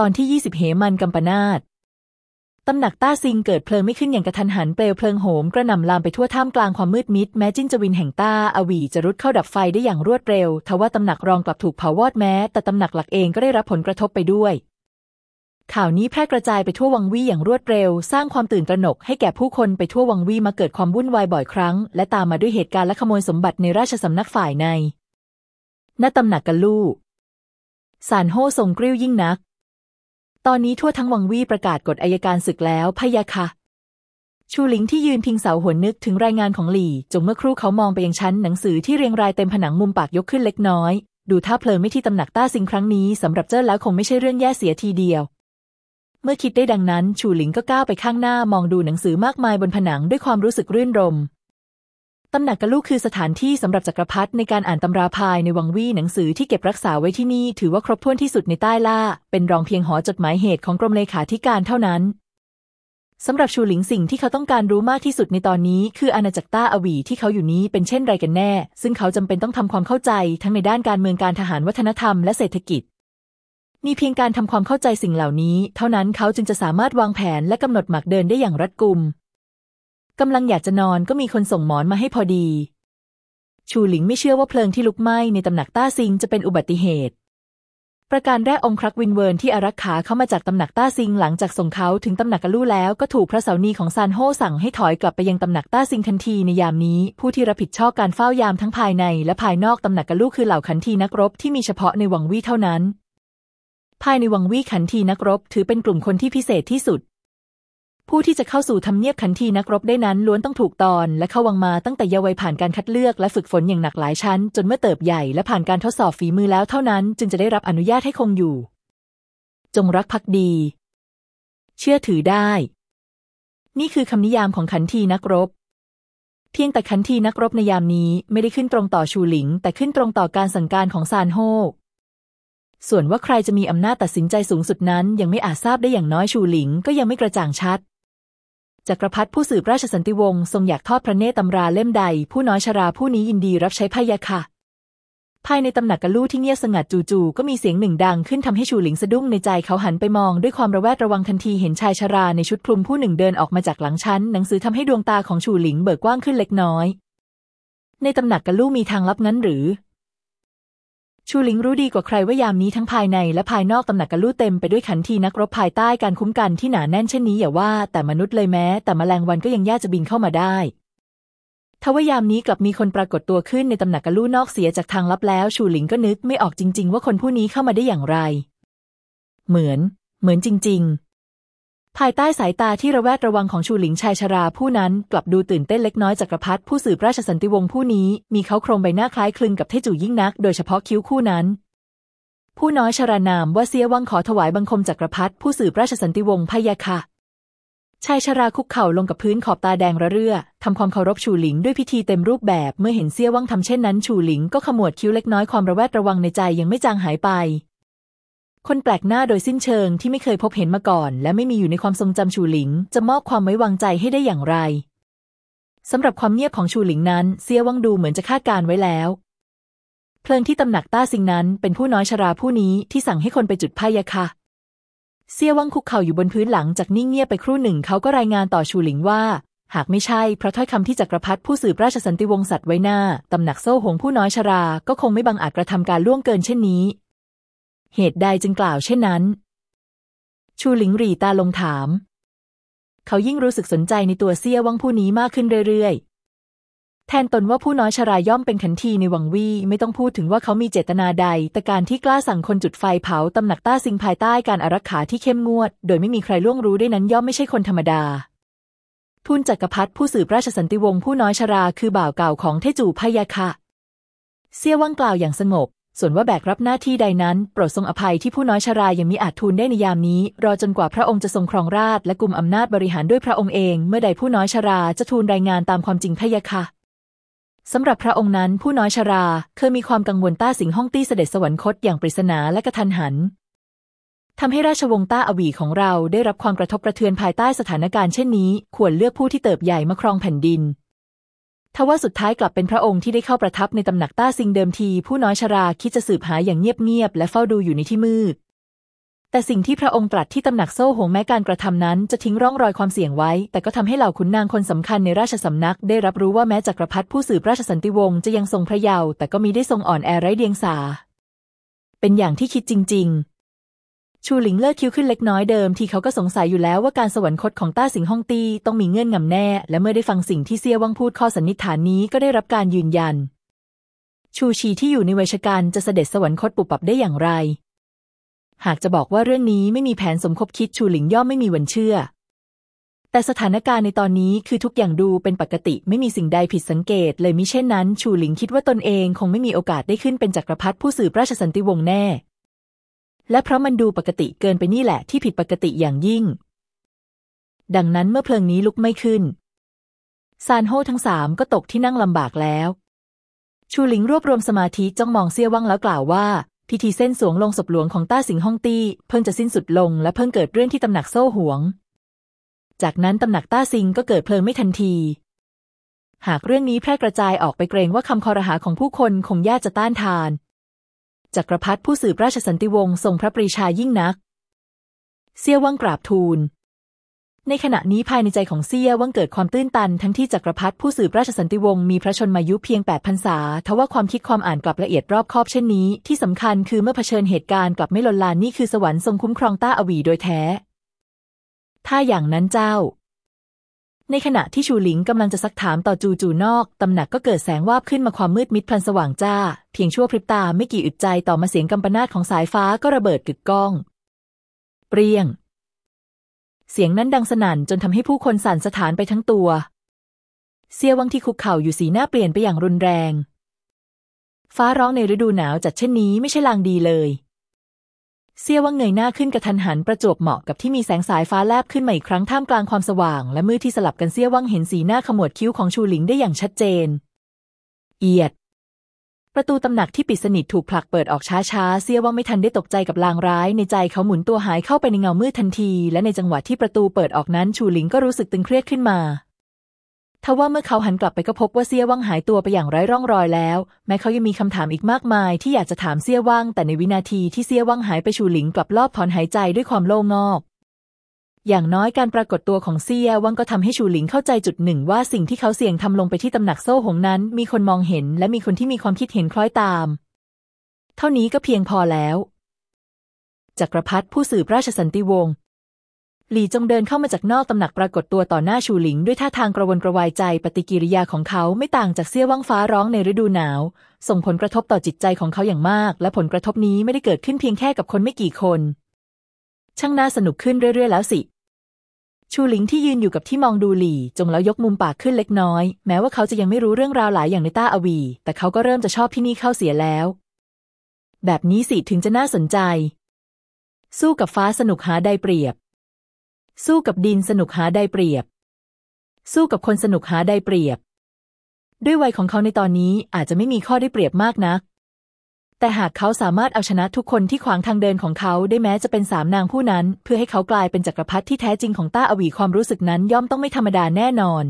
ตอนที่ 20 เหมันกัมปนาตตำหนักต้าซิงเกิดเพลิงไม่ขึ้นอย่างกระทันหันเปลวเพลิงโหมกระหน่ำลามไปทั่วท่ามกลางความมืดมิด แม้จิ้นจวินแห่งต้าอวีจะรุดเข้าดับไฟได้อย่างรวดเร็วทว่าตำหนักรองกลับถูกเผาวอดแม้ แต่ตำหนักหลักเองก็ได้รับผลกระทบไปด้วย ข่าวนี้แพร่กระจายไปทั่ววังวี่อย่างรวดเร็ว สร้างความตื่นตระหนกให้แก่ผู้คนไปทั่ววังวี่มาเกิดความวุ่นวายบ่อยครั้ง และตามมาด้วยเหตุการณ์และขโมยสมบัติในราชสำนักฝ่ายในณตำหนักกันลู่สารโฮทรงกริ้วยิ่งนัก ตอนนี้ทั่วทั้งวังวี่ประกาศกฎอายการศึกแล้วพะยะค่ะ ชูหลิงที่ยืนพิงเสาหัวนึกถึงรายงานของหลี่ จงเมื่อครู่เขามองไปยังชั้นหนังสือที่เรียงรายเต็มผนังมุมปากยกขึ้นเล็กน้อย ดูท่าเพลิงไม่ที่ตำหนักต้าซิงครั้งนี้สำหรับเจ้าแล้วคงไม่ใช่เรื่องแย่เสียทีเดียว เมื่อคิดได้ดังนั้น ชูหลิงก็ก้าวไปข้างหน้ามองดูหนังสือมากมายบนผนังด้วยความรู้สึกรื่นรม ตำหนักกะลูกคือสถานที่สำหรับจักรพรรดิในการอ่านตำราภายในวังวี่หนังสือที่เก็บรักษาไว้ที่นี่ถือว่าครบถ้วนที่สุดในใต้ล่า เป็นรองเพียงหอจดหมายเหตุของกรมเลขาธิการเท่านั้นสำหรับชูหลิงสิ่งที่เขาต้องการรู้มากที่สุดในตอนนี้ คืออาณาจักรต้าอวีที่เขาอยู่นี้เป็นเช่นไรกันแน่ ซึ่งเขาจำเป็นต้องทำความเข้าใจทั้งในด้านการเมืองการทหารวัฒนธรรมและเศรษฐกิจมีเพียงการทำความเข้าใจสิ่งเหล่านี้ เท่านั้นเขาจึงจะสามารถวางแผนและกำหนดหมากเดินได้อย่างรัดกุม กำลังอยากจะนอนก็มีคนส่งหมอนมาให้พอดี ชูหลิงไม่เชื่อว่าเพลิงที่ลุกไหม้ในตำหนักต้าซิงจะเป็นอุบัติเหตุ ประการแรกองครักษ์วินเวิร์นที่อารักขาเข้ามาจากตำหนักต้าซิงหลังจากส่งเขาถึงตำหนักกะลู่แล้วก็ถูกพระเสาวนีย์ของซานโฮสั่งให้ถอยกลับไปยังตำหนักต้าซิงทันทีในยามนี้ ผู้ที่รับผิดชอบการเฝ้ายามทั้งภายใน และภายนอกตำหนักกะลู่คือเหล่าขันทีนักรบที่มีเฉพาะในวังวี่เท่านั้น ภายในวังวี่ขันทีนักรบ ถือเป็นกลุ่มคนที่พิเศษที่สุด ผู้ที่จะเข้าสู่ทำเนียบขันทีนักรบได้นั้นล้วนต้องถูกตอนและเข้าวังมาตั้งแต่เยาว์วัยผ่านการคัดเลือกและฝึกฝนอย่างหนักหลายชั้น จนเมื่อเติบใหญ่และผ่านการทดสอบฝีมือแล้วเท่านั้น จึงจะได้รับอนุญาตให้คงอยู่ จงรักภักดี เชื่อถือได้ นี่คือคำนิยามของขันทีนักรบ เพียงแต่ขันทีนักรบในยามนี้ไม่ได้ขึ้นตรงต่อชูหลิง แต่ขึ้นตรงต่อการสั่งการของซานโฮส่วนว่าใครจะมีอำนาจตัดสินใจสูงสุดนั้น ยังไม่อาจทราบได้อย่างน้อยชูหลิงก็ยังไม่กระจ่างชัด จักรพรรดิผู้สืบราชสันติวงศ์ทรงอยากทอดพระเนตรตำราเล่มใด ผู้น้อยชราผู้นี้ยินดีรับใช้พยาค่ะ ภายในตำหนักกะลู่ที่เงียบสงัดจู่ๆก็มีเสียงหนึ่งดังขึ้นทำให้ชูหลิงสะดุ้งในใจเขาหันไปมองด้วยความระแวดระวังทันทีเห็นชายชราในชุดคลุมผู้หนึ่งเดินออกมาจากหลังชั้น หนังสือทำให้ดวงตาของชูหลิงเบิกกว้างขึ้นเล็กน้อย ในตำหนักกะลู่มีทางลับงั้นหรือ ชูหลิงรู้ดีกว่าใครว่ายามนี้ทั้งภายในและภายนอกตำหนักกระลู่เต็มไปด้วยขันทีนักรบภายใต้การคุ้มกันที่หนาแน่นเช่นนี้อย่าว่าแต่มนุษย์เลยแม้ แต่แมลงวันก็ยังยากจะบินเข้ามาได้ทว่ายามนี้กลับมีคนปรากฏตัวขึ้นในตำหนักกระลู่นอกเสียจากทางลับแล้ว ชูหลิงก็นึกไม่ออกจริง ๆ ว่าคนผู้นี้เข้ามาได้อย่างไร เหมือน เหมือนจริง ๆ ภายใต้สายตาที่ระแวดระวังของชูหลิงชายชรา ผู้นั้นกลับดูตื่นเต้นเล็กน้อยจักรพรรดิผู้สืบราชสันติวงศ์ผู้นี้ มีเขาโครงใบหน้าคล้ายคลึงกับเทจูยิ่งนัก โดยเฉพาะคิ้วคู่นั้น ผู้น้อยชรานามว่าเสียวังขอถวายบังคมจักรพรรดิผู้สืบราชสันติวงศ์พยาค่ะชายชราคุกเข่าลงกับพื้นขอบตาแดงระเรื่อทำความเคารพชูหลิงด้วยพิธีเต็มรูปแบบเมื่อเห็นเสี้ยวังทำเช่นนั้นชูหลิงก็ขมวดคิ้วเล็กน้อยความระแวดระวังในใจยังไม่จางหายไป คนแปลกหน้าโดยสิ้นเชิงที่ไม่เคยพบเห็นมาก่อน และไม่มีอยู่ในความทรงจำชูหลิง จะมอบความไว้วางใจให้ได้อย่างไรสำหรับความเงียบของชูหลิงนั้น เซียวังดูเหมือนจะคาดการไว้แล้ว เพลิงที่ตำหนักต้าซิงนั้น เป็นผู้น้อยชราผู้นี้ที่สั่งให้คนไปจุดไพ่ยะค่ะเซียวังคุกเข่าอยู่บนพื้นหลังจากนิ่งเงียบไปครู่หนึ่งเขาก็รายงานต่อชูหลิงว่า หากไม่ใช่เพราะถ้อยคำที่จักรพรรดิผู้สืบราชสันติวงศ์สัตว์ไว้หน้าตำหนักโซ่หงผู้น้อยชรา ก็คงไม่บังอาจกระทำการล่วงเกินเช่นนี้ เหตุใดจึงกล่าวเช่นนั้น ชูหลิงหรีตาลงถาม เขายิ่งรู้สึกสนใจในตัวเซี่ยวังผู้นี้มากขึ้นเรื่อยๆ แทนตนว่าผู้น้อยชราย่อมเป็นขันทีในวังวี่ไม่ต้องพูดถึงว่าเขามีเจตนาใด แต่การที่กล้าสั่งคนจุดไฟเผาตำหนักต้าซิงภายใต้การอารักขาที่เข้มงวด โดยไม่มีใครล่วงรู้ได้นั้นย่อมไม่ใช่คนธรรมดาทุนจักรพรรดิผู้สืบราชสันติวงศ์ผู้น้อยชราคือบ่าวเก่าของเทจูพยาค่ะเซี่ยวังกล่าวอย่างสงบ ส่วนว่าแบกรับหน้าที่ใดนั้น โปรดทรงอภัยที่ผู้น้อยชรายังมีอาจทูลได้ในยามนี้ รอจนกว่าพระองค์จะทรงครองราชและกลุ่มอำนาจบริหารด้วยพระองค์เอง เมื่อใดผู้น้อยชราจะทูลรายงานตามความจริงพะยะค่ะสำหรับพระองค์นั้นผู้น้อยชราเคยมีความกังวลต้าสิงห้องตี้เสด็จสวรรคตอย่างปริศนาและกระทันหันทำให้ราชวงศ์ต้าอวีของเราได้รับความกระทบกระเทือนภายใต้สถานการณ์เช่นนี้ ควรเลือกผู้ที่เติบใหญ่มาครองแผ่นดิน ทว่าสุดท้ายกลับเป็นพระองค์ที่ได้เข้าประทับในตำหนักต้าซิงเดิมที ผู้น้อยชราคิดจะสืบหาอย่างเงียบๆและเฝ้าดูอยู่ในที่มืด แต่สิ่งที่พระองค์ตรัสที่ตำหนักโซ่หงแม้การกระทำนั้นจะทิ้งร่องรอยความเสี่ยงไว้ แต่ก็ทำให้เหล่าขุนนางคนสำคัญในราชสำนัก ได้รับรู้ว่าแม้จักรพรรดิผู้สืบราชสันติวงศ์จะยังทรงพระเยาว์แต่ก็มีได้ทรงอ่อนแอไร้เดียงสา เป็นอย่างที่คิดจริง ๆ ชูหลิงเลิกคิ้วขึ้นเล็กน้อยเดิมที่เขาก็สงสัยอยู่แล้วว่าการสวรรคตของต้าสิงฮ่องตีต้องมีเงื่อนงำแน่ และเมื่อได้ฟังสิ่งที่เซี่ยวังพูดข้อสันนิษฐานนี้ก็ได้รับการยืนยัน ชูชีที่อยู่ในเวชการจะเสด็จสวรรคตปุบปับได้อย่างไร หากจะบอกว่าเรื่องนี้ไม่มีแผนสมคบคิดชูหลิงย่อมไม่มีวันเชื่อ แต่สถานการณ์ในตอนนี้คือทุกอย่างดูเป็นปกติไม่มีสิ่งใดผิดสังเกต เลยมิเช่นนั้น ชูหลิงคิดว่าตนเองคงไม่มีโอกาสได้ขึ้นเป็นจักรพรรดิผู้สืบราชสันติวงศ์แน่ และเพราะมันดูปกติเกินไปนี่แหละที่ผิดปกติอย่างยิ่ง ดังนั้นเมื่อเพลิงนี้ลุกไม่ขึ้น ซานโฮทั้งสามก็ตกที่นั่งลำบากแล้ว ชูหลิงรวบรวมสมาธิจ้องมองเซี่ยว่างแล้วกล่าวว่า พิธีเส้นสวงลงศพหลวงของต้าสิงฮ่องตี้เพิ่งจะสิ้นสุดลงและเพิ่งเกิดเรื่องที่ตำหนักโซ่หวง จากนั้นตำหนักต้าซิงก็เกิดเพลิงไม่ทันที หากเรื่องนี้แพร่กระจายออกไปเกรงว่าคำคอรหาของผู้คนคงยากจะต้านทาน จักรพรรดิผู้สืบราชสันติวงศ์ทรงพระปรีชายิ่งนัก เซี่ยว่างกราบทูล ในขณะนี้ภายในใจของเซี่ยว่างเกิดความตื้นตัน ทั้งที่จักรพรรดิผู้สืบราชสันติวงศ์มีพระชนมายุเพียงแปดพรรษาทว่าความคิดความอ่านกลับละเอียดรอบคอบเช่นนี้ ที่สำคัญคือเมื่อเผชิญเหตุการณ์กลับไม่ลนลานนี่คือสวรรค์ทรงคุ้มครองต้าอวีโดยแท้ ถ้าอย่างนั้นเจ้า ในขณะที่ชูหลิงกำลังจะซักถามต่อจูจูนอกตำหนักก็เกิดแสงวาบขึ้นมาความมืดมิดพลันสว่างจ้า เพียงชั่วพริบตาไม่กี่อึดใจต่อมาเสียงกำปนาตของสายฟ้าก็ระเบิดกึกก้อง เปรียง เสียงนั้นดังสนั่นจนทำให้ผู้คนสั่นสะท้านไปทั้งตัว เซียวังที่คุกเข่าอยู่สีหน้าเปลี่ยนไปอย่างรุนแรง ฟ้าร้องในฤดูหนาวจัดเช่นนี้ไม่ใช่ลางดีเลย เซียวังเงยหน้าขึ้นกระทันหันประจวบเหมาะกับที่มีแสงสายฟ้าแลบขึ้นมาอีกครั้งท่ามกลางความสว่าง และมืดที่สลับกันเซียวังเห็นสีหน้าขมวดคิ้วของชูหลิงได้อย่างชัดเจน เอียด ประตูตำหนักที่ปิดสนิทถูกผลักเปิดออกช้าๆเสียว่าไม่ทันได้ตกใจกับลางร้าย ในใจเขาหมุนตัวหายเข้าไปในเงามืดทันที และในจังหวะที่ประตูเปิดออกนั้นชูหลิงก็รู้สึกตึงเครียดขึ้นมา ทว่าเมื่อเขาหันกลับไปก็พบว่าเซี่ยว่างหายตัวไปอย่างไร้ร่องรอยแล้ว แม้เขายังมีคำถามอีกมากมายที่อยากจะถามเซี่ยว่าง แต่ในวินาทีที่เซี่ยว่างหายไปชูหลิงกลับลอบถอนหายใจด้วยความโล่งอก อย่างน้อยการปรากฏตัวของเซียวังก็ทำให้ชูหลิงเข้าใจจุดหนึ่ง ว่าสิ่งที่เขาเสี่ยงทำลงไปที่ตำหนักโซ่หงนั้น มีคนมองเห็น และมีคนที่มีความคิดเห็นคล้อยตาม เท่านี้ก็เพียงพอแล้วจักรพรรดิผู้สืบราชสันติวงศ์ หลี่จงเดินเข้ามาจากนอกตำหนักปรากฏตัวต่อหน้าชูหลิง ด้วยท่าทางกระวนกระวายใจปฏิกิริยาของเขาไม่ต่างจากเสี้ยว่างฟ้าร้องในฤดูหนาว ส่งผลกระทบต่อจิตใจของเขาอย่างมาก และผลกระทบนี้ไม่ได้เกิดขึ้นเพียงแค่กับคนไม่กี่คน ช่างน่าสนุกขึ้นเรื่อย ๆ แล้วสิชูหลิงที่ยืนอยู่กับที่มองดูหลี่ จงแล้วยกมุมปากขึ้นเล็กน้อย แม้ว่าเขาจะยังไม่รู้เรื่องราวหลายอย่างในต้าอวี แต่เขาก็เริ่มจะชอบที่นี่เข้าเสียแล้ว แบบนี้สิถึงจะน่าสนใจ สู้กับฟ้าสนุกหาได้เปรียบ สู้กับดินสนุกหาได้เปรียบ สู้กับคนสนุกหาได้เปรียบ ด้วยวัยของเขาในตอนนี้อาจจะไม่มีข้อได้เปรียบมากนัก แต่หากเขาสามารถเอาชนะทุกคนที่ขวางทางเดินของเขาได้แม้จะเป็นสามนางผู้นั้น เพื่อให้เขากลายเป็นจักรพรรดิที่แท้จริงของต้าอวีความรู้สึกนั้นย่อมต้องไม่ธรรมดาแน่นอน